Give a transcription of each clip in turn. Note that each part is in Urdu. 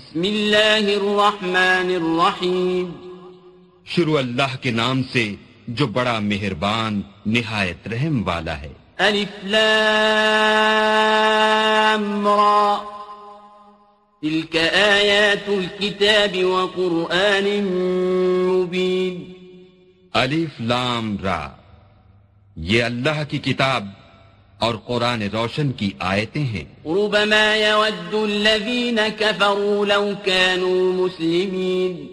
بسم اللہ الرحمن الرحیم۔ شروع اللہ کے نام سے جو بڑا مہربان نہایت رحم والا ہے۔ الف لام را۔ تلك آیات الكتاب وقرآن مبین۔ الف لام را۔ یہ اللہ کی کتاب اور قرآن روشن کی آیتیں ہیں۔ ربما يود الذين كفروا لو كانوا مسلمين۔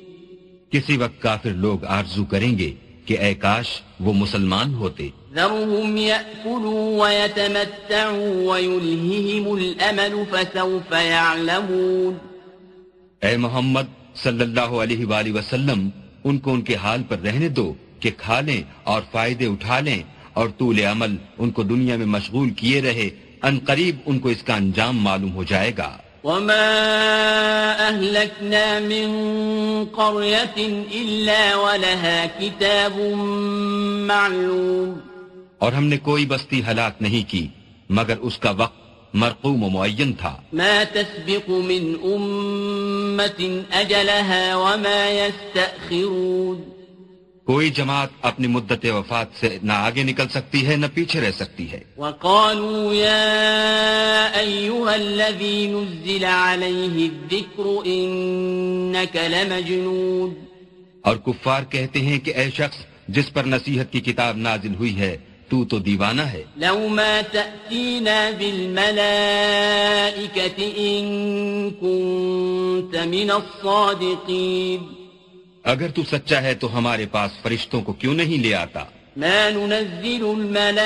کسی وقت کافر لوگ آرزو کریں گے کہ اے کاش وہ مسلمان ہوتے۔ ذرهم يأكلوا ويتمتعوا ويلههم الأمل فسوف يعلمون۔ اے محمد صلی اللہ علیہ وآلہ وسلم ان کو ان کے حال پر رہنے دو کہ کھا لیں اور فائدے اٹھا لیں۔ اور طول عمل ان کو دنیا میں مشغول کیے رہے ان قریب ان کو اس کا انجام معلوم ہو جائے گا۔ وما أهلكنا من قرية إلا ولها كتاب معلوم۔ اور ہم نے کوئی بستی ہلاک نہیں کی مگر اس کا وقت مرقوم و معین تھا۔ ما تسبق من أمة أجلها وما يستأخرون۔ کوئی جماعت اپنی مدت وفات سے نہ آگے نکل سکتی ہے نہ پیچھے رہ سکتی ہے۔ وقالوا يا أيها الذي نزل عليه الذكر إنك لمجنون۔ اور کفار کہتے ہیں کہ اے شخص جس پر نصیحت کی کتاب نازل ہوئی ہے تو تو دیوانہ ہے۔ لو ما تأتينا بالملائكة إن كنت من الصادقين۔ اگر تو سچا ہے تو ہمارے پاس فرشتوں کو کیوں نہیں لے آتا؟ ما ننزل الملائكة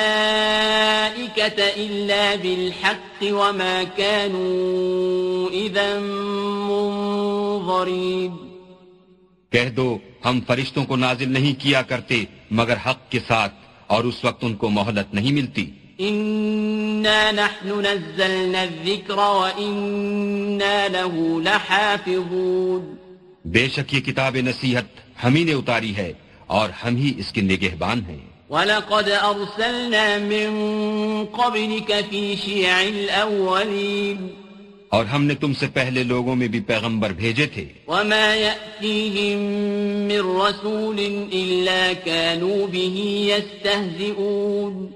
إلا بالحق وما كانوا إذا منظرين کہہ دو ہم فرشتوں کو نازل نہیں کیا کرتے مگر حق کے ساتھ اور اس وقت ان کو مہلت نہیں ملتی۔ إنا نحن نزلنا الذكر وإنا له لحافظون۔ بے شک یہ کتاب نصیحت ہم ہی نے اتاری ہے اور ہم ہی اس کے نگہبان ہیں۔ ولقد أرسلنا من قبلك في شيع الأولين۔ اور ہم نے تم سے پہلے لوگوں میں بھی پیغمبر بھیجے تھے۔ وما يأتيهم من رسول إلا كانوا به يستهزئون۔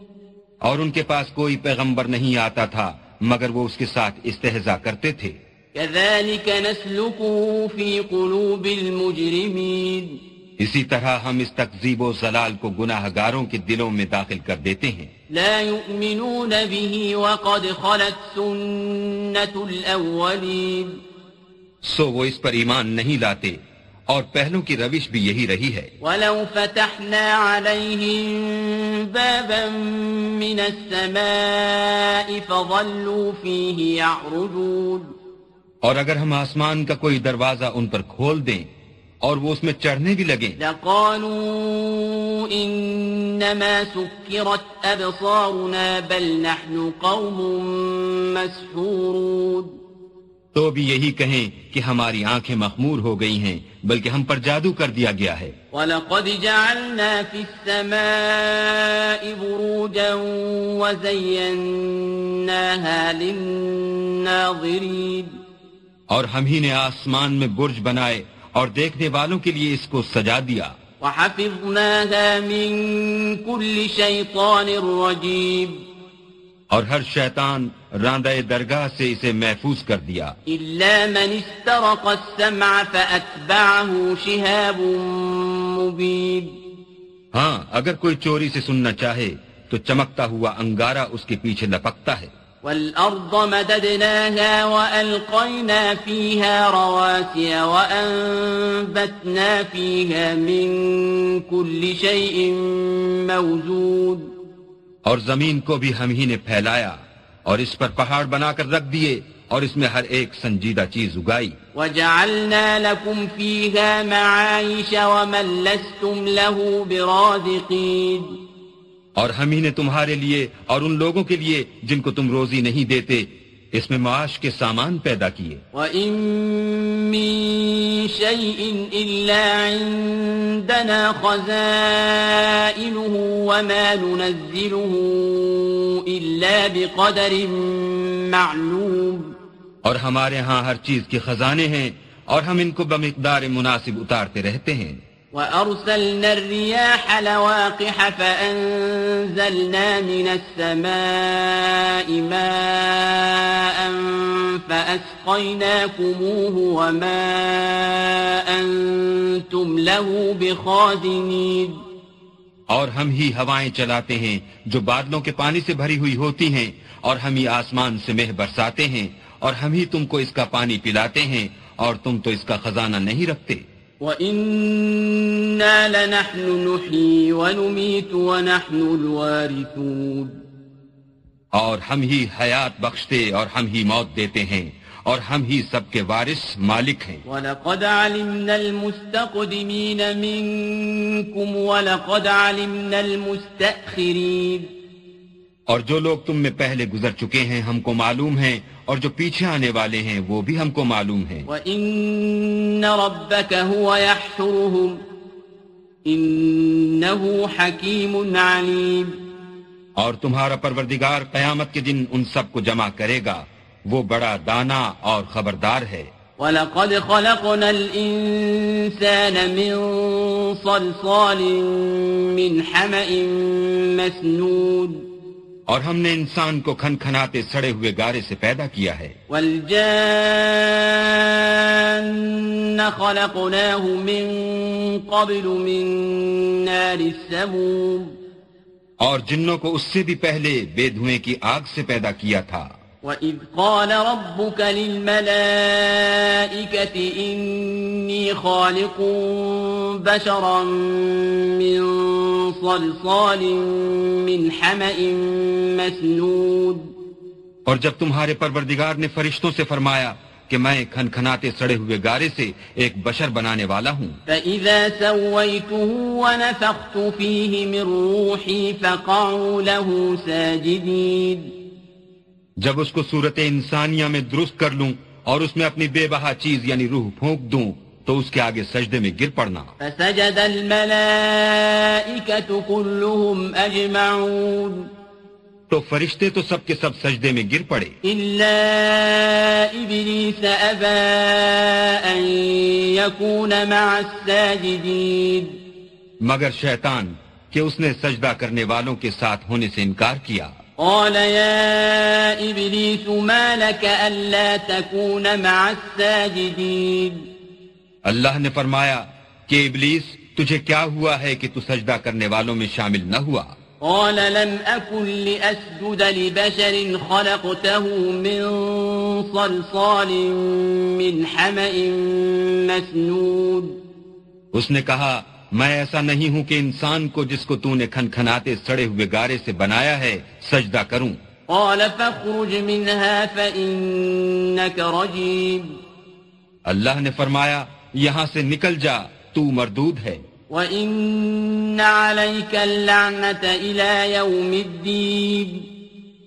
اور ان کے پاس کوئی پیغمبر نہیں آتا تھا مگر وہ اس کے ساتھ استہزا کرتے تھے۔ كذلك نسلكه في قلوب المجرمين. اسی طرح ہم اس تقزیب و زلال کو گناہ گاروں کے دلوں میں داخل کر دیتے ہیں۔ لا يؤمنون به وقد خلت سنة الأولين. سو وہ اس پر ایمان نہیں لاتے اور پہلوں کی روش بھی یہی رہی ہے۔ ولو فتحنا عليهم بابا من السماء فظلوا فيه يعرجون. اور اگر ہم آسمان کا کوئی دروازہ ان پر کھول دیں اور وہ اس میں چڑھنے بھی لگیں۔ لقالوا إنما سكرت أبصارنا بل نحن قوم مسحورون۔ تو بھی یہی کہیں کہ ہماری آنکھیں مخمور ہو گئی ہیں بلکہ ہم پر جادو کر دیا گیا ہے۔ ولقد جعلنا في السماء بروجا وزيناها للناظرين۔ اور ہم ہی نے آسمان میں برج بنائے اور دیکھنے والوں کے لیے اس کو سجا دیا۔ وحفظناها من كل شيطان رجيم۔ اور ہر شیطان راندہ درگاہ سے اسے محفوظ کر دیا۔ إلا من استرق السمع فأتبعه شهاب مبين۔ ہاں اگر کوئی چوری سے سننا چاہے تو چمکتا ہوا انگارہ اس کے پیچھے لپکتا ہے۔ والأرض مددناها وألقينا فيها رواسي وأنبتنا فيها من كل شيء موجود. اور زمین کو بھی ہم ہی نے پھیلایا اور اس پر پہاڑ بنا کر رکھ دیے اور اس میں ہر ایک سنجیدہ چیز اگائی۔ وجعلنا لكم فيها معايش ومن لستم له برازقين۔ اور ہم ہی نے تمہارے لیے اور ان لوگوں کے لیے جن کو تم روزی نہیں دیتے اس میں معاش کے سامان پیدا کیے۔ وإن من شيء إلا عندنا خزائنه وما ننزله إلا بقدر معلوم۔ اور ہمارے ہاں ہر چیز کے خزانے ہیں اور ہم ان کو بمقدار مناسب اتارتے رہتے ہیں۔ وأرسلنا الرياح لواقح فأنزلنا من السماء ماء فأسقيناكموه وما أنتم له بخازنين اور ہم ہی ہوائیں چلاتے ہیں جو بادلوں کے پانی سے بھری ہوئی ہوتی ہیں اور ہم ہی آسمان سے مہ برساتے ہیں اور ہم ہی تم کو اس کا پانی پلاتے ہیں اور تم تو اس کا خزانہ نہیں رکھتے۔ وَإِنَّا لَنَحْنُ نُحْيِي وَنُمِيتُ وَنَحْنُ الْوَارِثُونَ۔ اور ہم ہی حیات بخشتے اور ہم ہی موت دیتے ہیں اور ہم ہی سب کے وارث مالک ہیں۔ وَلَقَدْ عَلِمْنَا الْمُسْتَقْدِمِينَ مِنْكُمْ وَلَقَدْ عَلِمْنَا الْمُسْتَأْخِرِينَ۔ اور جو لوگ تم میں پہلے گزر چکے ہیں ہم کو معلوم ہیں اور جو پیچھے آنے والے ہیں وہ بھی ہم کو معلوم ہیں۔ وَإِنَّ رَبَّكَ هُوَ يَحْشُرُهُمْ إِنَّهُ حَكِيمٌ عَلِيمٌ۔ اور تمہارا پروردگار قیامت کے دن ان سب کو جمع کرے گا۔ وہ بڑا دانا اور خبردار ہے۔ وَلَقَدْ خَلَقْنَا الْإِنسَانَ مِنْ صَلْصَالٍ مِنْ حَمَئٍ مَسْنُودٍ اور ہم نے انسان کو کھن کھناتے سڑے ہوئے گارے سے پیدا کیا ہے۔ والجان خلقناه من قبل من نار السموم۔ اور جنوں کو اس سے بھی پہلے بے دھوئیں کی آگ سے پیدا کیا تھا۔ وَإِذْ قَالَ رَبُّكَ لِلْمَلَائِكَةِ إِنِّي خَالِقٌ بَشَرًا مِّن صَلْصَالٍ مِّنْ حَمَئٍ مَسْنُودٍ۔ اور جب تمہارے پروردگار نے فرشتوں سے فرمایا کہ میں کھن کھناتے سڑے ہوئے گارے سے ایک بشر بنانے والا ہوں۔ فَإِذَا سَوَّيْتُهُ وَنَفَخْتُ فِيهِ مِن رُّوحِي فَقَعُوا لَهُ سَاجِدِينَ۔ جب اس کو صورت انسانیہ میں درست کر لوں اور اس میں اپنی بے بہا چیز یعنی روح پھونک دوں تو اس کے آگے سجدے میں گر پڑنا۔ فسجد كلهم تو فرشتے تو سب کے سب سجدے میں گر پڑے۔ مع الساجدين۔ مگر شیطان کہ اس نے سجدہ کرنے والوں کے ساتھ ہونے سے انکار کیا۔ قال يا إبليس ما لك ألا تكون مع الساجدين؟ اللہ نے فرمایا کہ ابلیس تجھے کیا ہوا ہے کہ تو سجدہ کرنے والوں میں شامل نہ ہوا؟ قال لم أكن لأسجد لبشر خلقته من صلصال من حمأ مسنود اس نے کہا میں ایسا نہیں ہوں کہ انسان کو جس کو تو نے کھن کھناتے سڑے ہوئے گارے سے بنایا ہے سجدہ کروں۔ قال فاخرج منها فإنك رجيم۔ اللہ نے فرمایا یہاں سے نکل جا تو مردود ہے۔ وَإِنَّ عَلَيْكَ اللَّعْنَةَ إِلَى يَوْمِ الدِّينِ۔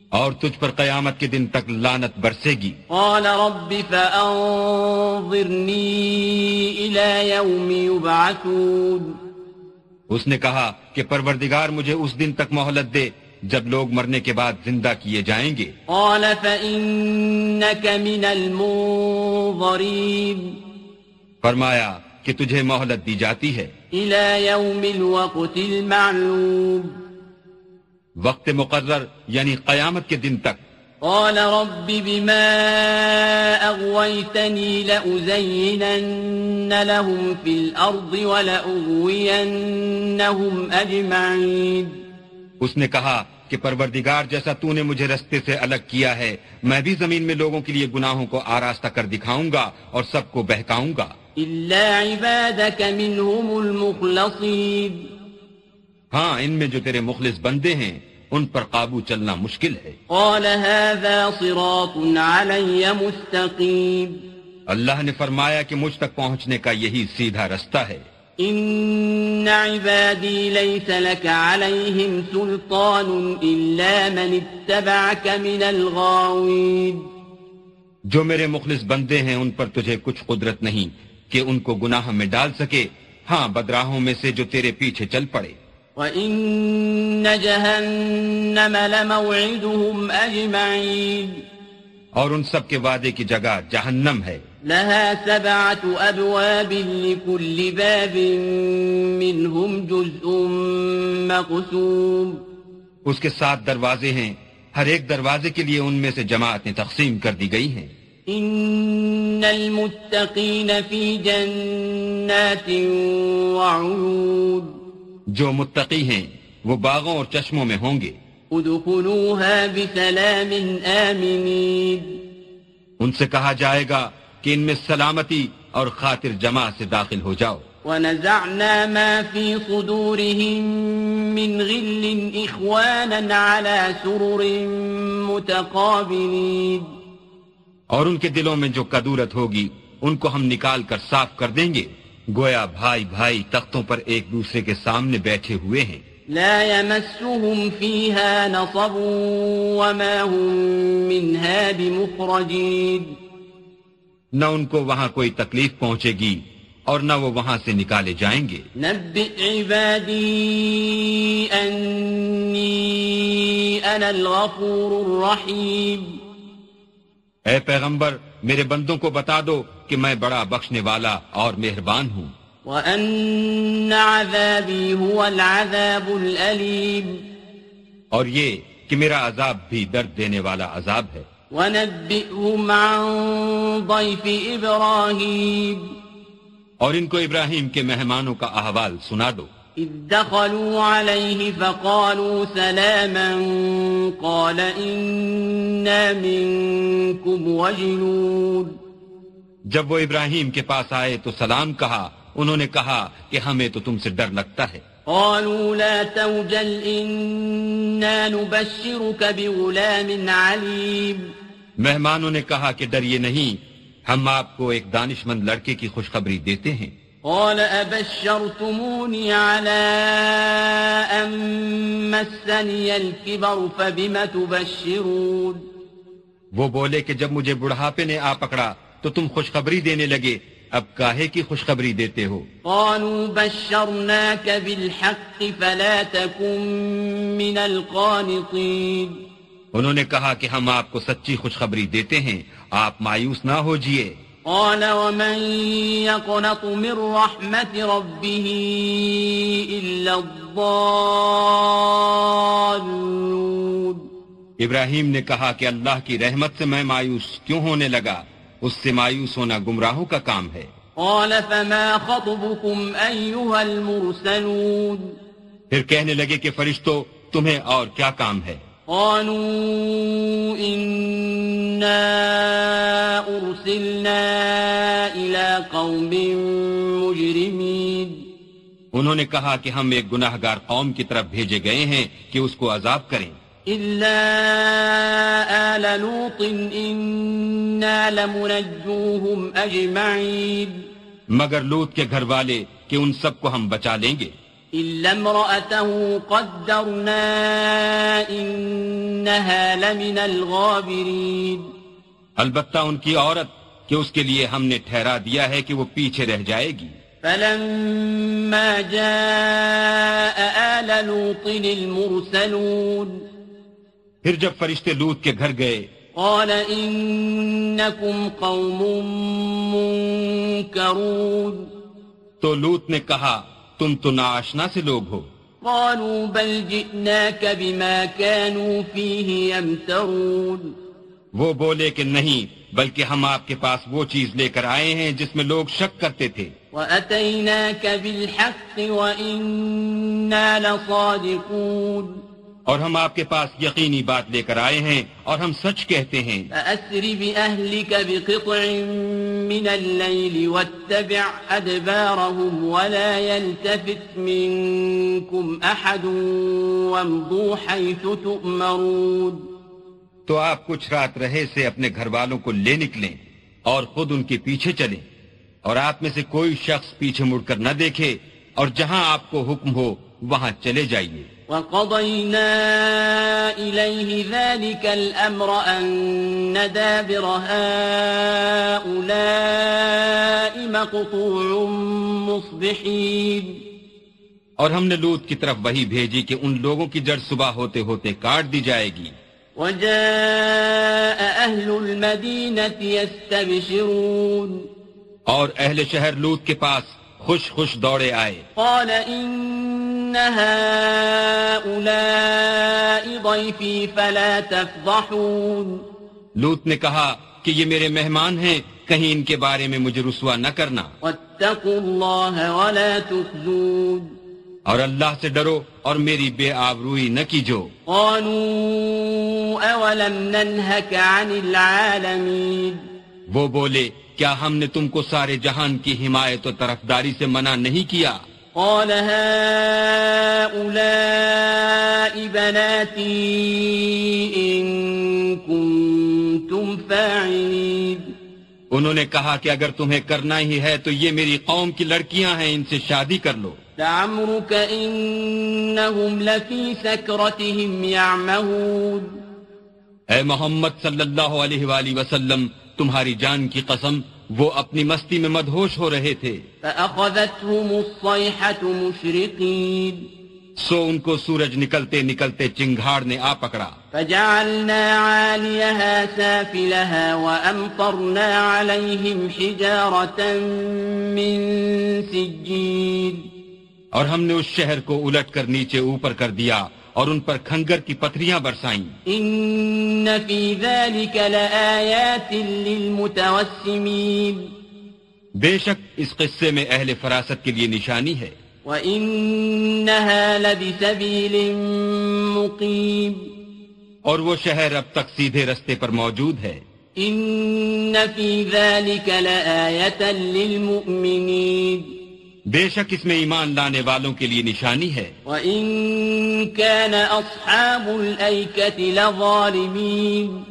اور تجھ پر قیامت کے دن تک لانت برسے گی۔ قال رب فانظرنی الى يوم يبعثون اس نے کہا کہ پروردگار مجھے اس دن تک مہلت دے جب لوگ مرنے کے بعد زندہ کیے جائیں گے۔ قال فإنك من المنظرين فرمایا کہ تجھے مہلت دی جاتی ہے۔ الى يوم الوقت المعلوم۔ وقت مقرر یعنی قیامت کے دن تک۔ قال رب بما أغويتني لأزينن لهم في الأرض ولأغوينهم أجمعين۔ اس نے کہا کہ پروردگار جیسا تو نے مجھے رستے سے الگ کیا ہے میں بھی زمین میں لوگوں کے لیے گناہوں کو آراستہ کر دکھاؤں گا اور سب کو بہکاؤں گا۔ إلا عبادك منهم المخلصين۔ ہاں ان میں جو تیرے مخلص بندے ہیں ان پر قابو چلنا مشکل ہے۔ قال هذا صراط علي مستقيم۔ اللہ نے فرمایا کہ مجھ تک پہنچنے کا یہی سیدھا رستہ ہے۔ ان عبادي ليس لك عليهم سلطان الا من اتبعك من الغاوين جو میرے مخلص بندے ہیں ان پر تجھے کچھ قدرت نہیں کہ ان کو گناہ میں ڈال سکے۔ ہاں بدراہوں میں سے جو تیرے پیچھے چل پڑے۔ وَإِنَّ جَهَنَّمَ لَمَوْعِدُهُمْ أَجْمَعِينَ اور ان سب کے وعدے کی جگہ جہنم ہے۔ لها سبعة أبواب لكل باب منهم جزء مقسوم اس کے سات دروازے ہیں۔ ہر ایک دروازے کے لیے ان میں سے جماعتیں تقسیم کر دی گئی ہیں۔ إن المتقين في جنات وعيون جو متقی ہیں وہ باغوں اور چشموں میں ہوں گے۔ ادخلوها بسلام آمنين ان سے کہا جائے گا کہ ان میں سلامتی اور خاطر جمع سے داخل ہو جاؤ۔ ونزعنا ما في صدورهم من غل إخوانا على سرر متقابلين۔ اور ان کے دلوں میں جو کدورت ہوگی ان کو ہم نکال کر صاف کر دیں گے۔ گویا بھائی بھائی تختوں پر ایک دوسرے کے سامنے بیٹھے ہوئے ہیں۔ لا يمسهم فيها نصب وما هم منها بمخرجين۔ نہ ان کو وہاں کوئی تکلیف پہنچے گی اور نہ وہ وہاں سے نکالے جائیں گے۔ نبئ عبادي أني أنا الغفور الرحيم۔ اے پیغمبر میرے بندوں کو بتا دو کہ میں بڑا بخشنے والا اور مہربان ہوں۔ وأن عذابي هو العذاب الأليم۔ اور یہ کہ میرا عذاب بھی درد دینے والا عذاب ہے۔ ونبئهم عن ضيف إبراهيم۔ اور ان کو ابراہیم کے مہمانوں کا احوال سنا دو۔ إذ دخلوا عليه فقالوا سلاما۔ قال إنا منكم وجلون جب وہ ابراہیم کے پاس آئے تو سلام کہا انہوں نے کہا کہ ہمیں تو تم سے ڈر لگتا ہے۔ قالوا لا توجل إنا نبشرك بغلام عليم مہمانوں نے کہا کہ ڈریے نہیں ہم آپ کو ایک دانش مند لڑکے کی خوشخبری دیتے ہیں۔ قال أبشرتموني على أن مسني الكبر فبم تبشرون؟ وہ بولے کہ جب مجھے بڑھاپے نے آ پکڑا تو تم خوشخبری دینے لگے۔ اب کاہے کی خوشخبری دیتے ہو؟ قالوا بشرناك بالحق فلا تكن من القانطين انہوں نے کہا کہ ہم آپ کو سچی خوشخبری دیتے ہیں آپ مایوس نہ ہو جیے قال ومن يقنط من رحمة ربه إلا الضالون۔ ابراہیم نے کہا کہ اللہ کی رحمت سے میں مایوس کیوں ہونے لگا؟ اس سے مایوس ہونا گمراہوں کا کام ہے۔ قال فما خطبكم أيها المرسلون؟ پھر کہنے لگے کہ فرشتو تمہیں اور کیا کام ہے؟ قالوا إنا أرسلنا إلى قوم مجرمين۔ انہوں نے کہا کہ ہم ایک گناہ گار قوم کی طرف بھیجے گئے ہیں کہ اس کو عذاب کریں۔ إلا آل لوط إنا لمنجوهم أجمعين مگر لوت کے گھر والے کہ ان سب کو ہم بچا لیں گے۔ إلا امرأته قدرنا إنها لمن الغابرين البتہ ان کی عورت کہ اس کے لیے ہم نے ٹھہرا دیا ہے کہ وہ پیچھے رہ جائے گی۔ فلما جاء آل لوط المرسلون پھر جب فرشتے لوت کے گھر گئے قال إنكم قوم منكرون تو لوت نے کہا تم تو ناشنا سے لوگ ہو۔ قالوا بل جئناك بما كانوا فيه يمترون وہ بولے کہ نہیں بلکہ ہم آپ کے پاس وہ چیز لے کر آئے ہیں جس میں لوگ شک کرتے تھے۔ وأتيناك بالحق وإنا لصادقون۔ اور ہم آپ کے پاس یقینی بات لے کر آئے ہیں اور ہم سچ کہتے ہیں۔ فأسر بأهلك بقطع من الليل واتبع أدبارهم ولا يلتفت منكم أحد وامضوا حيث تؤمرون۔ تو آپ کچھ رات رہے سے اپنے گھر والوں کو لے نکلیں اور خود ان کے پیچھے چلیں اور آپ میں سے کوئی شخص پیچھے مڑ کر نہ دیکھے اور جہاں آپ کو حکم ہو وہاں چلے جائیے۔ وقضينا إليه ذلك الأمر أن دابر هؤلاء مقطوع مصبحين. اور ہم نے لوت کی طرف وہی بھیجی کہ ان لوگوں کی جڑ صبح ہوتے ہوتے کاٹ دی جائے گی۔ وجاء أهل المدينة يستبشرون. اور اہل شہر لوت کے پاس خوش خوش دوڑے آئے۔ قال إن هؤلاء ضيفي فلا تفضحون لوت نے کہا کہ یہ میرے مہمان ہیں کہیں ان کے بارے میں مجھے رسوا نہ کرنا۔ واتقوا الله ولا تخزون اور اللہ سے ڈرو اور میری بے آبروئی نہ کیجو۔ قالوا أولم ننهك عن العالمين وہ بولے کیا ہم نے تم کو سارے جہان کی حمایت و طرفداری سے منع نہیں کیا؟ قال هؤلاء بناتي إن كنتم فاعلين۔ انہوں نے کہا کہ اگر تمہیں کرنا ہی ہے تو یہ میری قوم کی لڑکیاں ہیں ان سے شادی کر لو۔ لعمرك إنهم لفي سكرتهم يعمهون۔ اے محمد صلی اللہ علیہ وآلہ وسلم تمہاری جان کی قسم وہ اپنی مستی میں مدہوش ہو رہے تھے۔ فأخذتهم الصيحة مشرقين۔ سو ان کو سورج نکلتے نکلتے چنگھاڑ نے آ پکڑا۔ فجعلنا عاليها سافلها وأمطرنا عليهم حجارة من سجيل۔ اور ہم نے اس شہر کو الٹ کر نیچے اوپر کر دیا۔ اور ان پر کھنگر کی پتھریاں برسائیں۔ إن في ذلك لآيات للمتوسمين بے شک اس قصے میں اہل فراست کے لیے نشانی ہے۔ وإنها لبسبيل مقيم۔ اور وہ شہر اب تک سیدھے رستے پر موجود ہے۔ إن في ذلك لآية للمؤمنين۔ بے شک اس میں ایمان لانے والوں کے لیے نشانی ہے۔ وإن كان أصحاب الأيكة لظالمين۔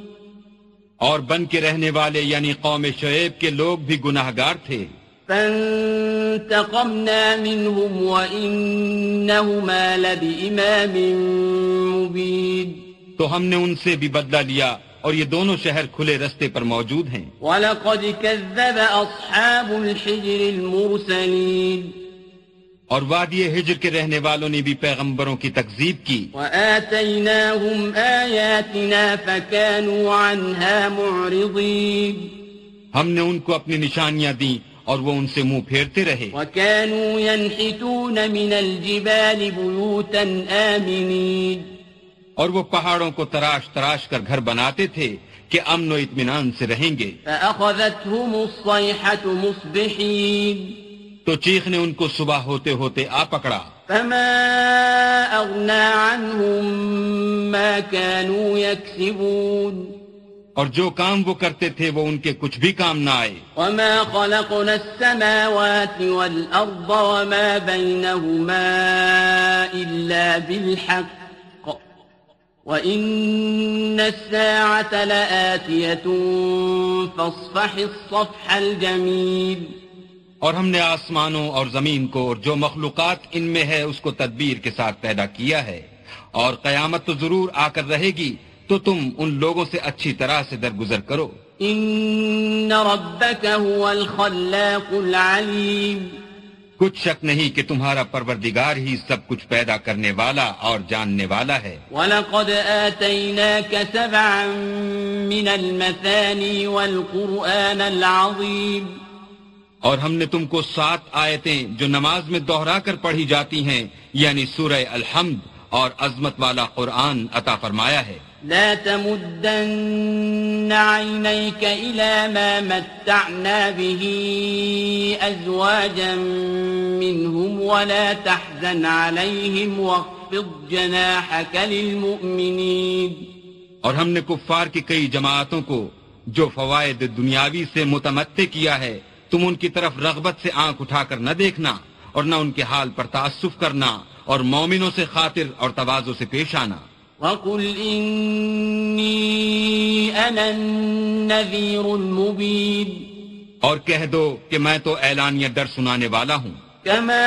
اور بن کے رہنے والے یعنی قوم شعیب کے لوگ بھی گناہ گار تھے۔ فانتقمنا منهم وإنهما لبإمام مبين۔ تو ہم نے ان سے بھی بدلہ لیا۔ اور یہ دونوں شہر کھلے رستے پر موجود ہیں۔ ولقد كذب أصحاب الحجر المرسلين۔ اور وادی ہجر کے رہنے والوں نے بھی پیغمبروں کی تکذیب کی۔ وآتيناهم آياتنا فكانوا عنها معرضين۔ ہم نے ان کو اپنی نشانیاں دیں اور وہ ان سے منہ پھیرتے رہے۔ وكانوا ينحتون من الجبال بيوتا آمنين۔ اور وہ پہاڑوں کو تراش تراش کر گھر بناتے تھے کہ امن و اطمینان سے رہیں گے۔ فأخذتهم الصيحة مصبحين۔ تو چیخ نے ان کو صبح ہوتے ہوتے آ پکڑا۔ فما أغنى عنهم ما كانوا يكسبون۔ اور جو کام وہ کرتے تھے وہ ان کے کچھ بھی کام نہ آئے۔ وما خلقنا السماوات والأرض وما بينهما إلا بالحق۔ وإن الساعة لآتية فاصفح الصفح الجميل اور ہم نے آسمانوں اور زمین کو اور جو مخلوقات ان میں ہے اس کو تدبیر کے ساتھ پیدا کیا ہے۔ اور قیامت تو ضرور آ کر رہے گی تو تم ان لوگوں سے اچھی طرح سے درگزر کرو۔ إن ربك هو الخلاق العليم کچھ شک نہیں کہ تمہارا پروردگار ہی سب کچھ پیدا کرنے والا اور جاننے والا ہے۔ ولقد آتيناك سبعا من المثاني والقرآن العظيم۔ اور ہم نے تم کو سات آیتیں جو نماز میں دوہرا کر پڑھی جاتی ہیں یعنی سورہ الحمد اور عظمت والا قرآن عطا فرمایا ہے۔ لا تمدن عينيك إلى ما متعنا به أزواجا منهم ولا تحزن عليهم واخفض جناحك للمؤمنين. اور ہم نے کفار کی کئی جماعتوں کو جو فوائد دنیاوی سے متمتع کیا ہے، تم ان کی طرف رغبت سے آنکھ اٹھا کر نہ دیکھنا اور نہ ان کے حال پر تعصف کرنا اور مومنوں سے خاطر اور توازو سے پیش آنا۔ وقل إني أنا النذير المبين. اور کہہ دو کہ میں تو اعلانیہ ڈر سنانے والا ہوں۔ كما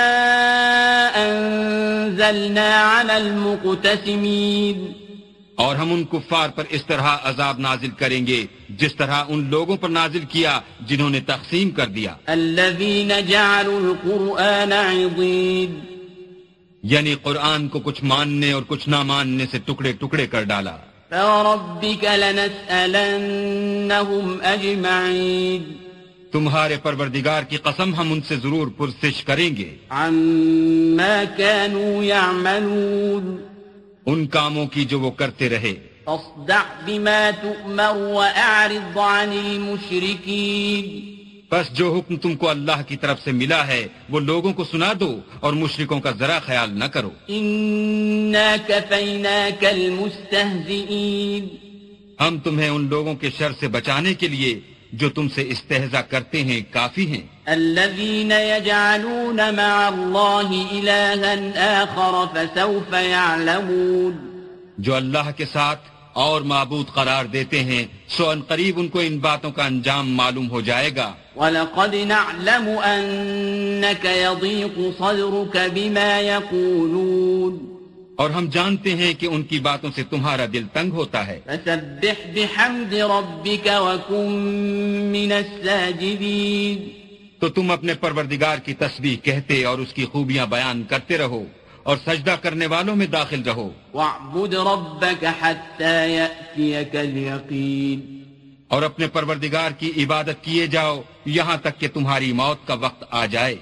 أنزلنا على المقتسمين. اور ہم ان کفار پر اس طرح عذاب نازل کریں گے جس طرح ان لوگوں پر نازل کیا جنہوں نے تقسیم کر دیا۔ الذين جعلوا القرآن عضين. یعنی قرآن کو کچھ ماننے اور کچھ نہ ماننے سے ٹکڑے ٹکڑے کر ڈالا۔ فوربك لنسألنهم أجمعين۔ تمہارے پروردگار کی قسم ہم ان سے ضرور پرسش کریں گے۔ عما كانوا يعملون۔ ان کاموں کی جو وہ کرتے رہے۔ فاصدع بما تؤمر وأعرض عن المشركين۔ بس جو حکم تم کو اللہ کی طرف سے ملا ہے وہ لوگوں کو سنا دو اور مشرکوں کا ذرا خیال نہ کرو۔ ہم تمہیں ان لوگوں کے شر سے بچانے کے لیے جو تم سے استحضا کرتے ہیں کافی ہیں۔ الذين يجعلون مع الله إلها آخر فسوف يعلمون۔ جو اللہ کے ساتھ اور معبود قرار دیتے ہیں سو ان قریب ان کو ان باتوں کا انجام معلوم ہو جائے گا۔ وَلَقَدْ نَعْلَمُ أَنَّكَ يَضِيقُ صَدْرُكَ بِمَا يَقُولُونَ۔ اور ہم جانتے ہیں کہ ان کی باتوں سے تمہارا دل تنگ ہوتا ہے۔ فَسَبِّحْ بِحَمْدِ رَبِّكَ وَكُن مِّنَ السَّاجِدِينَ۔ تو تم اپنے پروردگار کی تسبیح کہتے اور اس کی خوبیاں بیان کرتے رہو۔ اور سجدہ کرنے والوں میں داخل رہو۔ وَاعْبُدْ رَبَّكَ حَتَّى يَأْتِيَكَ الْيَقِينَ اور اپنے پروردگار کی عبادت کیے جاؤ یہاں تک کہ تمہاری موت کا وقت آ جائے۔